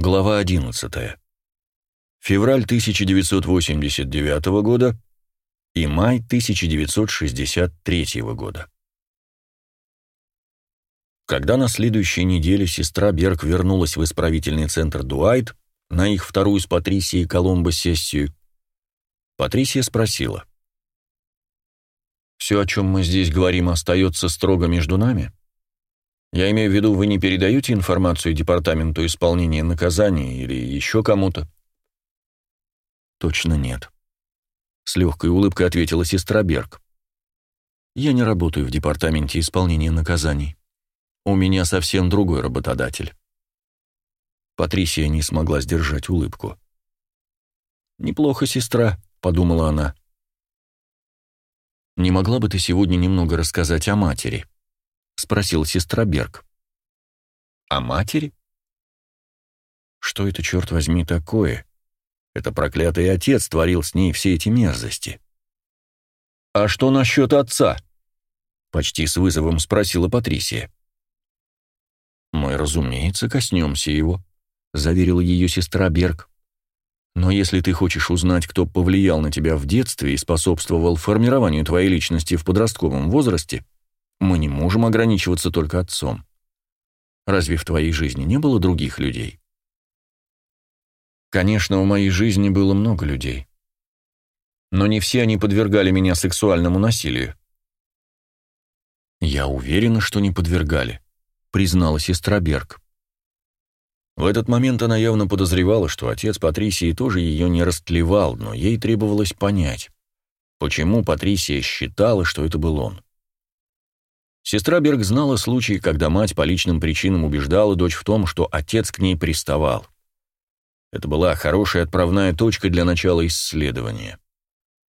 Глава 11. Февраль 1989 года и май 1963 года. Когда на следующей неделе сестра Берг вернулась в исправительный центр Дуайт на их вторую с Патрисией Коломбо сессию, Патрисия спросила. «Все, о чем мы здесь говорим, остается строго между нами?» Я имею в виду, вы не передаете информацию Департаменту исполнения наказаний или еще кому-то? Точно нет. С легкой улыбкой ответила сестра Берг. Я не работаю в Департаменте исполнения наказаний. У меня совсем другой работодатель. Патрисия не смогла сдержать улыбку. «Неплохо, сестра», — подумала она. «Не могла бы ты сегодня немного рассказать о матери?» — спросила сестра Берг. «О матери?» «Что это, черт возьми, такое? Это проклятый отец творил с ней все эти мерзости». «А что насчет отца?» — почти с вызовом спросила Патрисия. «Мы, разумеется, коснемся его», — заверила ее сестра Берг. «Но если ты хочешь узнать, кто повлиял на тебя в детстве и способствовал формированию твоей личности в подростковом возрасте, — мы не можем ограничиваться только отцом. Разве в твоей жизни не было других людей? Конечно, в моей жизни было много людей. Но не все они подвергали меня сексуальному насилию. Я уверена, что не подвергали, признала сестра Берг. В этот момент она явно подозревала, что отец Патрисии тоже ее не растлевал, но ей требовалось понять, почему Патрисия считала, что это был он. Сестра Берг знала случаи, когда мать по личным причинам убеждала дочь в том, что отец к ней приставал. Это была хорошая отправная точка для начала исследования.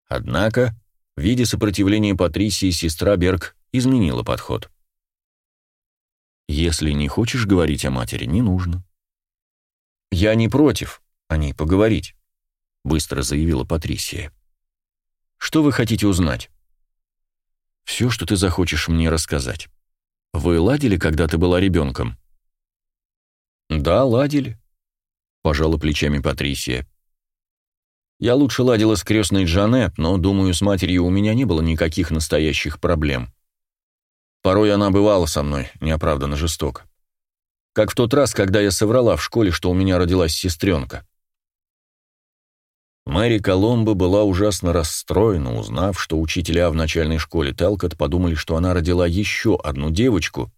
Однако, в виде сопротивления Патрисии, сестра Берг изменила подход. «Если не хочешь говорить о матери, не нужно». «Я не против о ней поговорить», — быстро заявила Патрисия. «Что вы хотите узнать?» Все, что ты захочешь мне рассказать. Вы ладили, когда ты была ребенком?» «Да, ладили», — пожала плечами Патрисия. «Я лучше ладила с крестной Джанет, но, думаю, с матерью у меня не было никаких настоящих проблем. Порой она бывала со мной, неоправданно жестоко. Как в тот раз, когда я соврала в школе, что у меня родилась сестренка. Мэри Коломбо была ужасно расстроена, узнав, что учителя в начальной школе Телкот подумали, что она родила еще одну девочку,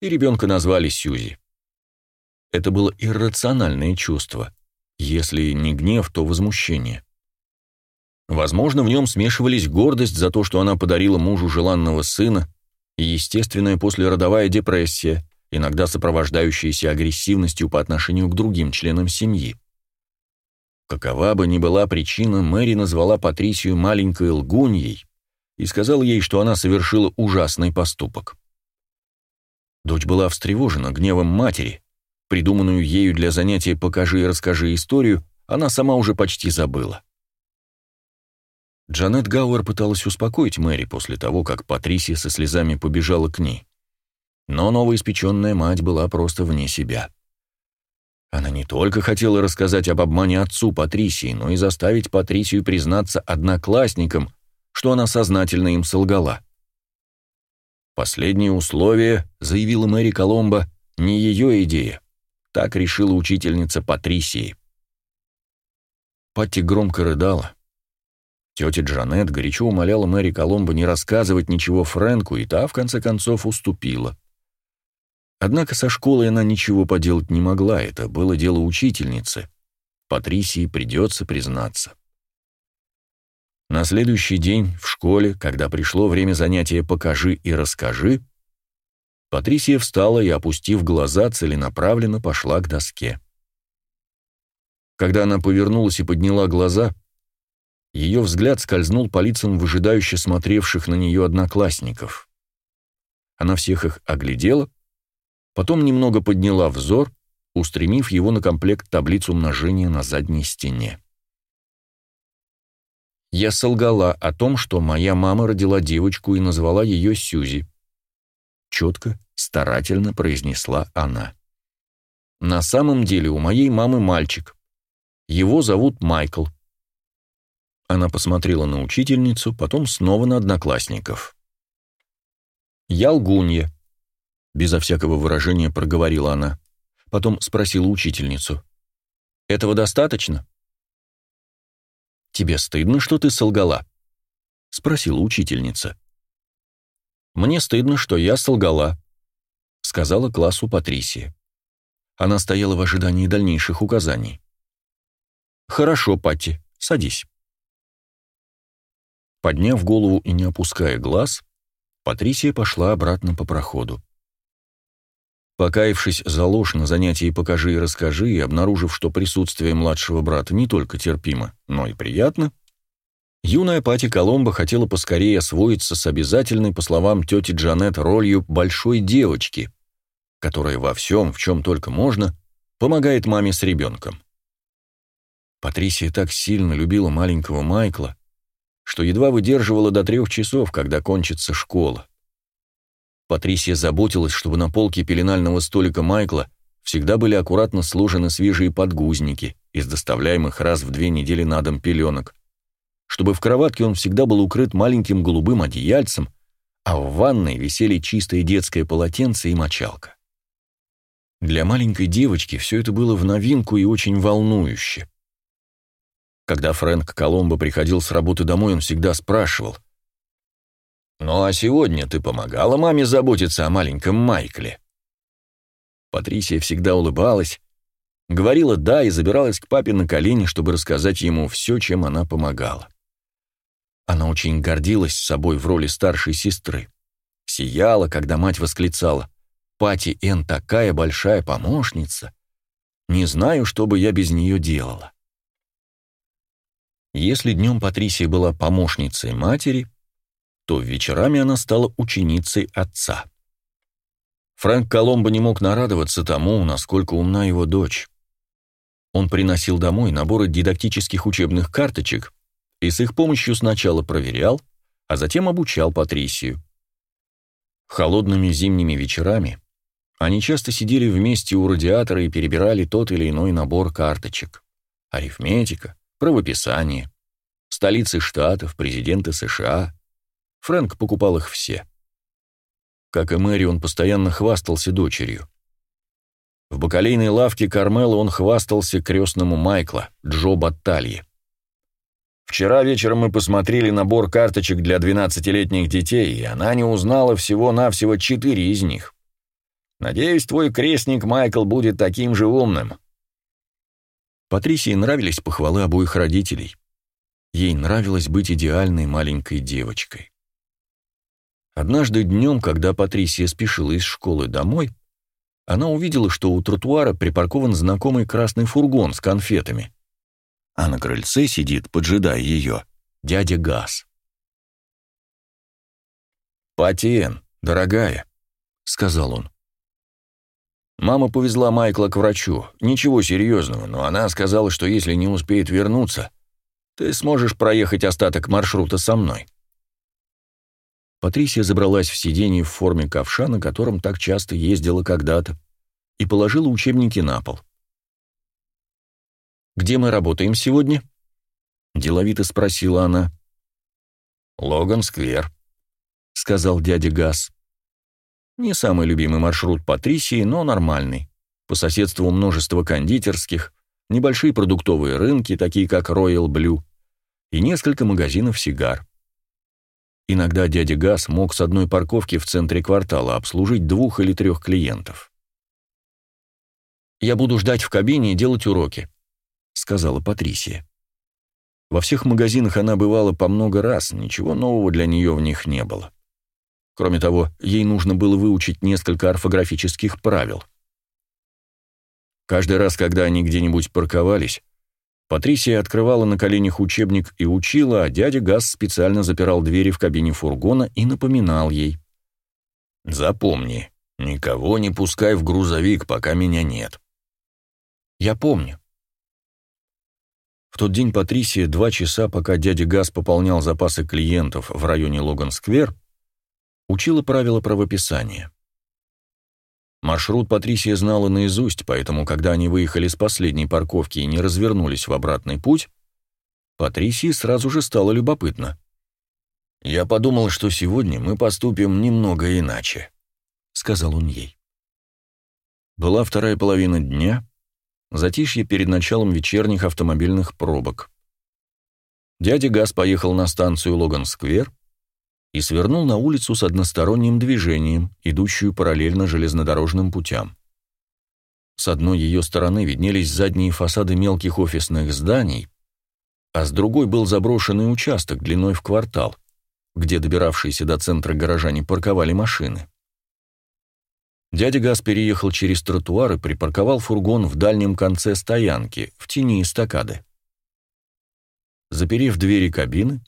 и ребенка назвали Сьюзи. Это было иррациональное чувство. Если не гнев, то возмущение. Возможно, в нем смешивались гордость за то, что она подарила мужу желанного сына, и естественная послеродовая депрессия, иногда сопровождающаяся агрессивностью по отношению к другим членам семьи. Какова бы ни была причина, Мэри назвала Патрисию маленькой лгуньей и сказала ей, что она совершила ужасный поступок. Дочь была встревожена гневом матери. Придуманную ею для занятия «покажи и расскажи историю» она сама уже почти забыла. Джанет Гауэр пыталась успокоить Мэри после того, как Патрисия со слезами побежала к ней. Но новоиспеченная мать была просто вне себя. Она не только хотела рассказать об обмане отцу Патрисии, но и заставить Патрисию признаться одноклассникам, что она сознательно им солгала. Последнее условие, заявила Мэри Коломбо, не ее идея. Так решила учительница Патрисии. Патти громко рыдала. Тетя Джанет горячо умоляла Мэри Коломбо не рассказывать ничего Фрэнку, и та, в конце концов, уступила. Однако со школой она ничего поделать не могла, это было дело учительницы. Патрисии придется признаться. На следующий день в школе, когда пришло время занятия «Покажи и расскажи», Патрисия встала и, опустив глаза, целенаправленно пошла к доске. Когда она повернулась и подняла глаза, ее взгляд скользнул по лицам выжидающе смотревших на нее одноклассников. Она всех их оглядела, Потом немного подняла взор, устремив его на комплект таблиц умножения на задней стене. Я солгала о том, что моя мама родила девочку и назвала ее Сюзи. Четко, старательно произнесла она. На самом деле у моей мамы мальчик. Его зовут Майкл. Она посмотрела на учительницу, потом снова на одноклассников. «Я лгунья», — безо всякого выражения проговорила она. Потом спросила учительницу. «Этого достаточно?» «Тебе стыдно, что ты солгала?» — спросила учительница. «Мне стыдно, что я солгала», — сказала классу Патрисия. Она стояла в ожидании дальнейших указаний. «Хорошо, Патти, садись». Подняв голову и не опуская глаз, Патрисия пошла обратно по проходу. Покаявшись за ложь на занятии «Покажи и расскажи» и обнаружив, что присутствие младшего брата не только терпимо, но и приятно, юная Пати Коломбо хотела поскорее освоиться с обязательной, по словам тети Джанет, ролью большой девочки, которая во всем, в чем только можно, помогает маме с ребенком. Патрисия так сильно любила маленького Майкла, что едва выдерживала до трех часов, когда кончится школа. Патрисия заботилась, чтобы на полке пеленального столика Майкла всегда были аккуратно сложены свежие подгузники из доставляемых раз в две недели на дом пеленок, чтобы в кроватке он всегда был укрыт маленьким голубым одеяльцем, а в ванной висели чистое детское полотенце и мочалка. Для маленькой девочки все это было в новинку и очень волнующе. Когда Фрэнк Коломбо приходил с работы домой, он всегда спрашивал, «Ну а сегодня ты помогала маме заботиться о маленьком Майкле?» Патрисия всегда улыбалась, говорила «да» и забиралась к папе на колени, чтобы рассказать ему все, чем она помогала. Она очень гордилась собой в роли старшей сестры. Сияла, когда мать восклицала «Пати Эн такая большая помощница! Не знаю, что бы я без нее делала». Если днем Патрисия была помощницей матери, то вечерами она стала ученицей отца. Фрэнк Коломбо не мог нарадоваться тому, насколько умна его дочь. Он приносил домой наборы дидактических учебных карточек и с их помощью сначала проверял, а затем обучал Патрисию. Холодными зимними вечерами они часто сидели вместе у радиатора и перебирали тот или иной набор карточек. Арифметика, правописание, столицы штатов, президенты США, Фрэнк покупал их все. Как и Мэри, он постоянно хвастался дочерью. В бакалейной лавке Кармела он хвастался крестному Майкла, Джо Батталье. Вчера вечером мы посмотрели набор карточек для 12-летних детей, и она не узнала всего-навсего четыре из них. Надеюсь, твой крестник Майкл будет таким же умным. Патрисии нравились похвалы обоих родителей. Ей нравилось быть идеальной маленькой девочкой. Однажды днем, когда Патрисия спешила из школы домой, она увидела, что у тротуара припаркован знакомый красный фургон с конфетами, а на крыльце сидит, поджидая ее, дядя Газ. «Патиен, дорогая», — сказал он. Мама повезла Майкла к врачу. Ничего серьезного, но она сказала, что если не успеет вернуться, ты сможешь проехать остаток маршрута со мной. Патрисия забралась в сиденье в форме ковша, на котором так часто ездила когда-то, и положила учебники на пол. «Где мы работаем сегодня?» — деловито спросила она. «Логан-сквер», — сказал дядя Газ. Не самый любимый маршрут Патрисии, но нормальный. По соседству множество кондитерских, небольшие продуктовые рынки, такие как Royal Blue, и несколько магазинов сигар. Иногда дядя Газ мог с одной парковки в центре квартала обслужить двух или трех клиентов. «Я буду ждать в кабине и делать уроки», — сказала Патрисия. Во всех магазинах она бывала по много раз, ничего нового для нее в них не было. Кроме того, ей нужно было выучить несколько орфографических правил. Каждый раз, когда они где-нибудь парковались, Патрисия открывала на коленях учебник и учила, а дядя Газ специально запирал двери в кабине фургона и напоминал ей. «Запомни, никого не пускай в грузовик, пока меня нет». «Я помню». В тот день Патрисия два часа, пока дядя Газ пополнял запасы клиентов в районе Логан-сквер, учила правила правописания. Маршрут Патрисия знала наизусть, поэтому, когда они выехали с последней парковки и не развернулись в обратный путь, Патрисии сразу же стало любопытно. «Я подумал, что сегодня мы поступим немного иначе», — сказал он ей. Была вторая половина дня, затишье перед началом вечерних автомобильных пробок. Дядя Газ поехал на станцию Логан-сквер, и свернул на улицу с односторонним движением, идущую параллельно железнодорожным путям. С одной ее стороны виднелись задние фасады мелких офисных зданий, а с другой был заброшенный участок длиной в квартал, где добиравшиеся до центра горожане парковали машины. Дядя Газ переехал через тротуар и припарковал фургон в дальнем конце стоянки, в тени эстакады. Заперев двери кабины,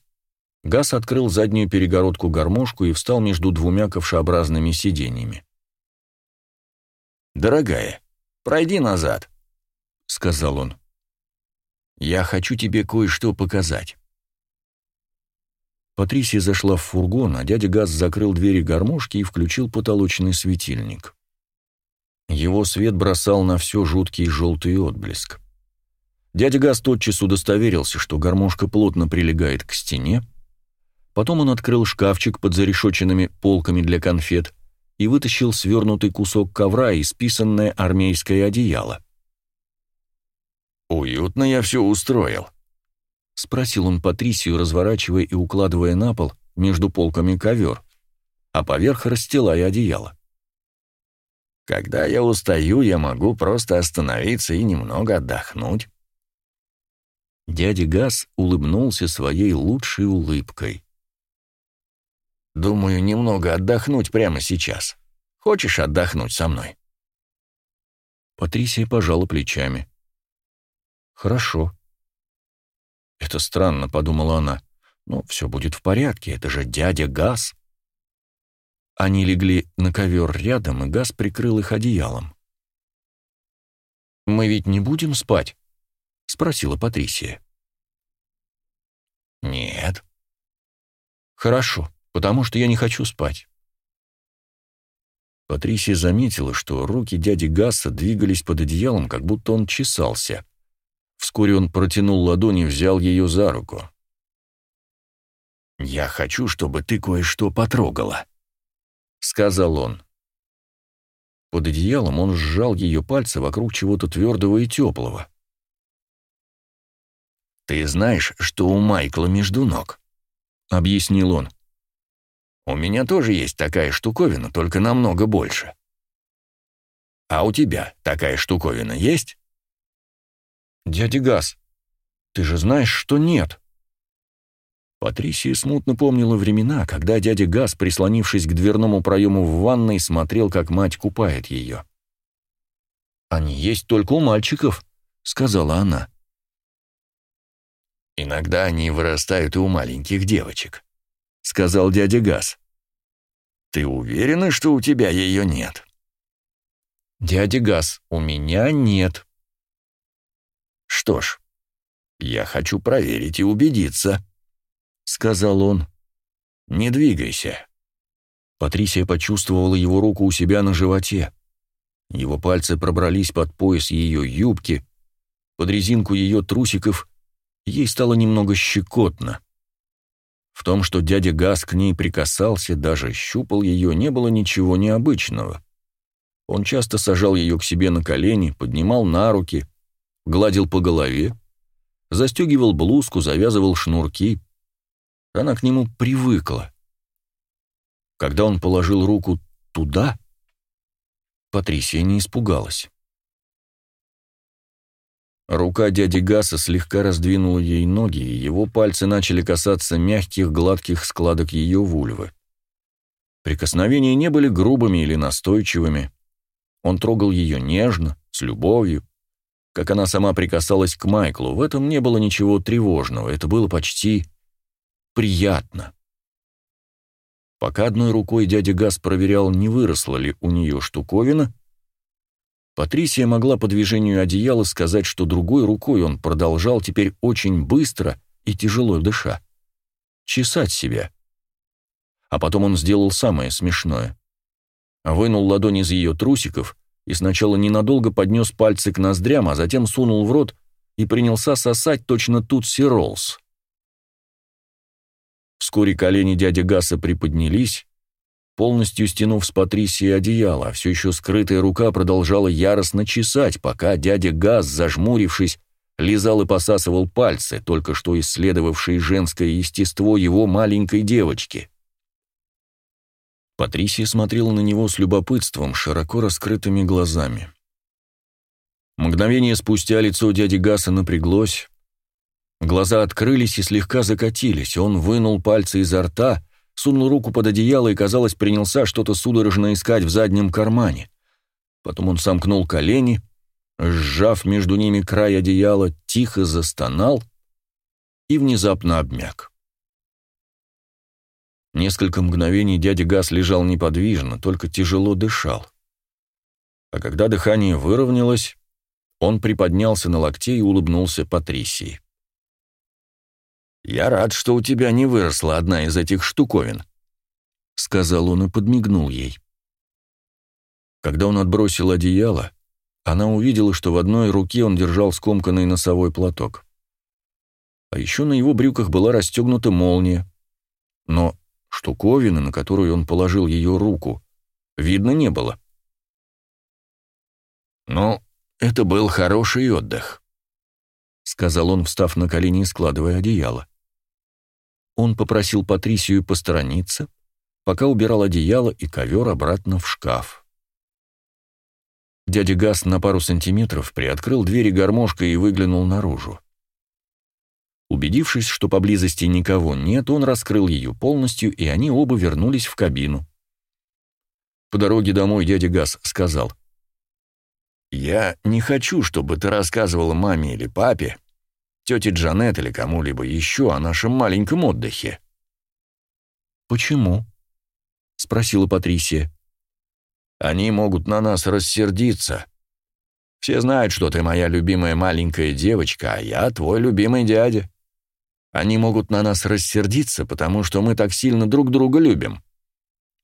Газ открыл заднюю перегородку-гармошку и встал между двумя ковшеобразными сиденьями. «Дорогая, пройди назад», — сказал он. «Я хочу тебе кое-что показать». Патрисия зашла в фургон, а дядя Газ закрыл двери гармошки и включил потолочный светильник. Его свет бросал на все жуткий желтый отблеск. Дядя Газ тотчас удостоверился, что гармошка плотно прилегает к стене, Потом он открыл шкафчик под зарешоченными полками для конфет и вытащил свернутый кусок ковра и списанное армейское одеяло. «Уютно я все устроил», — спросил он Патрисию, разворачивая и укладывая на пол между полками ковер, а поверх расстилая одеяло. «Когда я устаю, я могу просто остановиться и немного отдохнуть». Дядя Газ улыбнулся своей лучшей улыбкой. Думаю, немного отдохнуть прямо сейчас. Хочешь отдохнуть со мной?» Патрисия пожала плечами. «Хорошо». «Это странно», — подумала она. «Но все будет в порядке, это же дядя Газ». Они легли на ковер рядом, и Газ прикрыл их одеялом. «Мы ведь не будем спать?» — спросила Патрисия. «Нет». «Хорошо», потому что я не хочу спать». Патрисия заметила, что руки дяди Гасса двигались под одеялом, как будто он чесался. Вскоре он протянул ладонь и взял ее за руку. «Я хочу, чтобы ты кое-что потрогала», — сказал он. Под одеялом он сжал ее пальцы вокруг чего-то твердого и теплого. «Ты знаешь, что у Майкла между ног?» — объяснил он. У меня тоже есть такая штуковина, только намного больше. А у тебя такая штуковина есть? Дядя Газ, ты же знаешь, что нет. Патрисия смутно помнила времена, когда дядя Газ, прислонившись к дверному проему в ванной, смотрел, как мать купает ее. «Они есть только у мальчиков», — сказала она. «Иногда они вырастают и у маленьких девочек», — сказал дядя Газ. «Ты уверена, что у тебя ее нет?» «Дядя Газ, у меня нет». «Что ж, я хочу проверить и убедиться», — сказал он. «Не двигайся». Патрисия почувствовала его руку у себя на животе. Его пальцы пробрались под пояс ее юбки, под резинку ее трусиков, ей стало немного щекотно. В том, что дядя Газ к ней прикасался, даже щупал ее, не было ничего необычного. Он часто сажал ее к себе на колени, поднимал на руки, гладил по голове, застегивал блузку, завязывал шнурки. Она к нему привыкла. Когда он положил руку туда, Патрисия не испугалась. Рука дяди Гаса слегка раздвинула ей ноги, и его пальцы начали касаться мягких, гладких складок ее вульвы. Прикосновения не были грубыми или настойчивыми. Он трогал ее нежно, с любовью, как она сама прикасалась к Майклу. В этом не было ничего тревожного, это было почти приятно. Пока одной рукой дядя Гас проверял, не выросла ли у нее штуковина, Патрисия могла по движению одеяла сказать, что другой рукой он продолжал теперь очень быстро и тяжело дыша. Чесать себя. А потом он сделал самое смешное. вынул ладонь из ее трусиков и сначала ненадолго поднес пальцы к ноздрям, а затем сунул в рот и принялся сосать точно Тутси Роллс. Вскоре колени дяди Гасса приподнялись, полностью стянув с Патрисии одеяло, все еще скрытая рука продолжала яростно чесать, пока дядя Гасс, зажмурившись, лизал и посасывал пальцы, только что исследовавшие женское естество его маленькой девочки. Патрисия смотрела на него с любопытством, широко раскрытыми глазами. Мгновение спустя лицо дяди Гасса напряглось, глаза открылись и слегка закатились, он вынул пальцы изо рта, сунул руку под одеяло и, казалось, принялся что-то судорожно искать в заднем кармане. Потом он сомкнул колени, сжав между ними край одеяла, тихо застонал и внезапно обмяк. Несколько мгновений дядя Газ лежал неподвижно, только тяжело дышал. А когда дыхание выровнялось, он приподнялся на локте и улыбнулся Патрисии. «Я рад, что у тебя не выросла одна из этих штуковин», — сказал он и подмигнул ей. Когда он отбросил одеяло, она увидела, что в одной руке он держал скомканный носовой платок. А еще на его брюках была расстегнута молния, но штуковины, на которую он положил ее руку, видно не было. «Ну, это был хороший отдых», — сказал он, встав на колени и складывая одеяло. Он попросил Патрисию посторониться, пока убирал одеяло и ковер обратно в шкаф. Дядя Гас на пару сантиметров приоткрыл двери гармошкой и выглянул наружу. Убедившись, что поблизости никого нет, он раскрыл ее полностью, и они оба вернулись в кабину. По дороге домой дядя Гас сказал, «Я не хочу, чтобы ты рассказывала маме или папе, тете Джанет или кому-либо еще о нашем маленьком отдыхе». «Почему?» — спросила Патрисия. «Они могут на нас рассердиться. Все знают, что ты моя любимая маленькая девочка, а я твой любимый дядя. Они могут на нас рассердиться, потому что мы так сильно друг друга любим.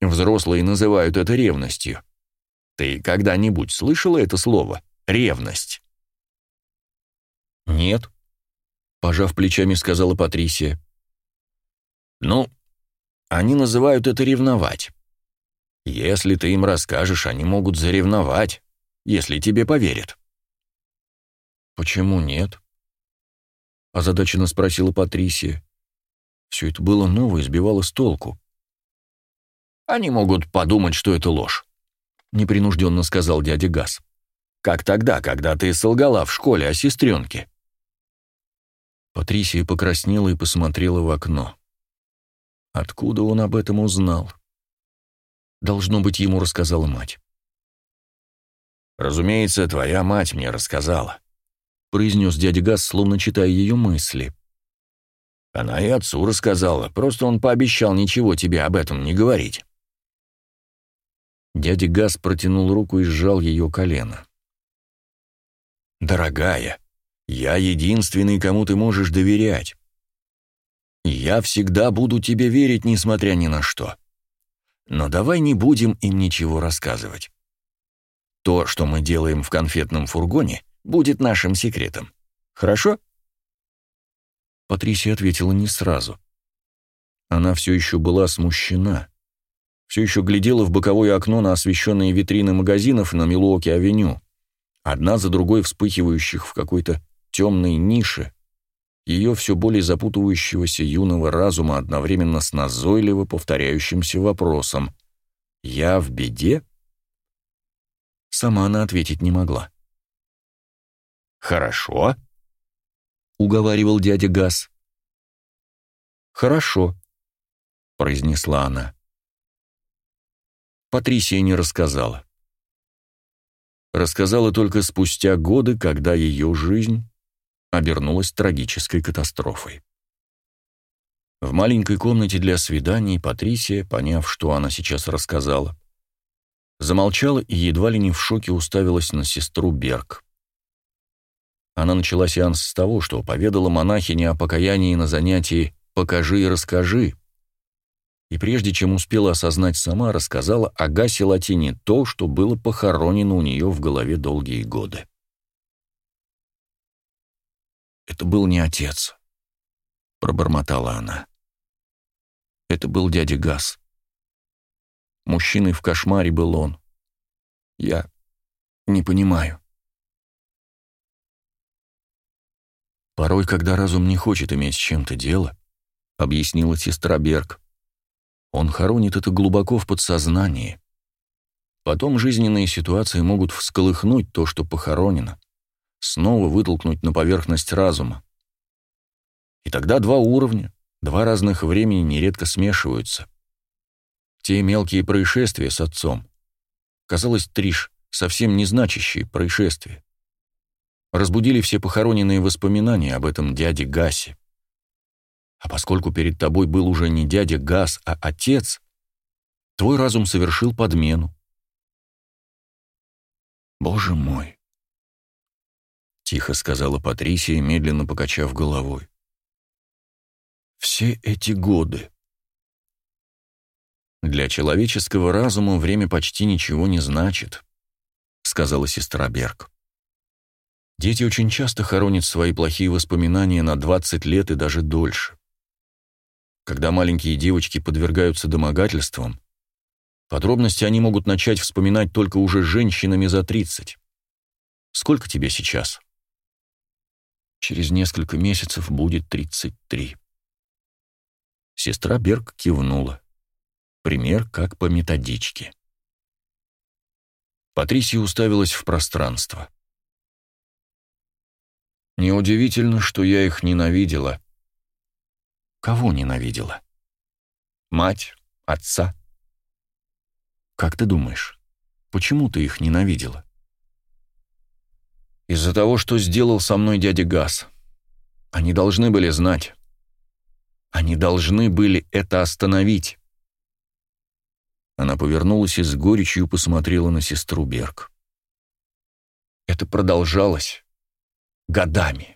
Взрослые называют это ревностью. Ты когда-нибудь слышала это слово? Ревность?» «Нет», пожав плечами, сказала Патрисия. Ну, они называют это ревновать. Если ты им расскажешь, они могут заревновать, если тебе поверят. Почему нет? озадаченно спросила Патрисия. Все это было новое, сбивало с толку. Они могут подумать, что это ложь, непринужденно сказал дядя Газ. Как тогда, когда ты солгала в школе о сестренке. Патрисия покраснела и посмотрела в окно. Откуда он об этом узнал? Должно быть, ему рассказала мать. «Разумеется, твоя мать мне рассказала», — произнес дядя Газ, словно читая ее мысли. «Она и отцу рассказала, просто он пообещал ничего тебе об этом не говорить». Дядя Газ протянул руку и сжал ее колено. «Дорогая», я единственный, кому ты можешь доверять. Я всегда буду тебе верить, несмотря ни на что. Но давай не будем им ничего рассказывать. То, что мы делаем в конфетном фургоне, будет нашим секретом. Хорошо?» Патрисия ответила не сразу. Она все еще была смущена. Все еще глядела в боковое окно на освещенные витрины магазинов на Милуоке-авеню, одна за другой вспыхивающих в какой-то темной нише ее все более запутывающегося юного разума одновременно с назойливо повторяющимся вопросом «Я в беде?» Сама она ответить не могла. «Хорошо», — уговаривал дядя Газ. «Хорошо», — произнесла она. Патрисия не рассказала. Рассказала только спустя годы, когда ее жизнь обернулась трагической катастрофой. В маленькой комнате для свиданий Патрисия, поняв, что она сейчас рассказала, замолчала и едва ли не в шоке уставилась на сестру Берг. Она начала сеанс с того, что поведала монахине о покаянии на занятии «Покажи и расскажи», и прежде чем успела осознать сама, рассказала о Гасе Латине то, что было похоронено у нее в голове долгие годы. «Это был не отец», — пробормотала она. «Это был дядя Гас. Мужчиной в кошмаре был он. Я не понимаю». Порой, когда разум не хочет иметь с чем-то дело, — объяснила сестра Берг, — он хоронит это глубоко в подсознании. Потом жизненные ситуации могут всколыхнуть то, что похоронено, снова вытолкнуть на поверхность разума. И тогда два уровня, два разных времени нередко смешиваются. Те мелкие происшествия с отцом, казалось, Триш, совсем незначащие происшествия разбудили все похороненные воспоминания об этом дяде Гасе. А поскольку перед тобой был уже не дядя Гас, а отец, твой разум совершил подмену. «Боже мой!» — тихо сказала Патрисия, медленно покачав головой. «Все эти годы...» «Для человеческого разума время почти ничего не значит», — сказала сестра Берг. Дети очень часто хоронят свои плохие воспоминания на 20 лет и даже дольше. Когда маленькие девочки подвергаются домогательствам, подробности они могут начать вспоминать только уже женщинами за 30. Сколько тебе сейчас? Через несколько месяцев будет 33. Сестра Берг кивнула. Пример как по методичке. Патрисия уставилась в пространство. Неудивительно, что я их ненавидела. Кого ненавидела? Мать, отца. Как ты думаешь, почему ты их ненавидела? Из-за того, что сделал со мной дядя Газ. Они должны были знать. Они должны были это остановить. Она повернулась и с горечью посмотрела на сестру Берг. Это продолжалось годами.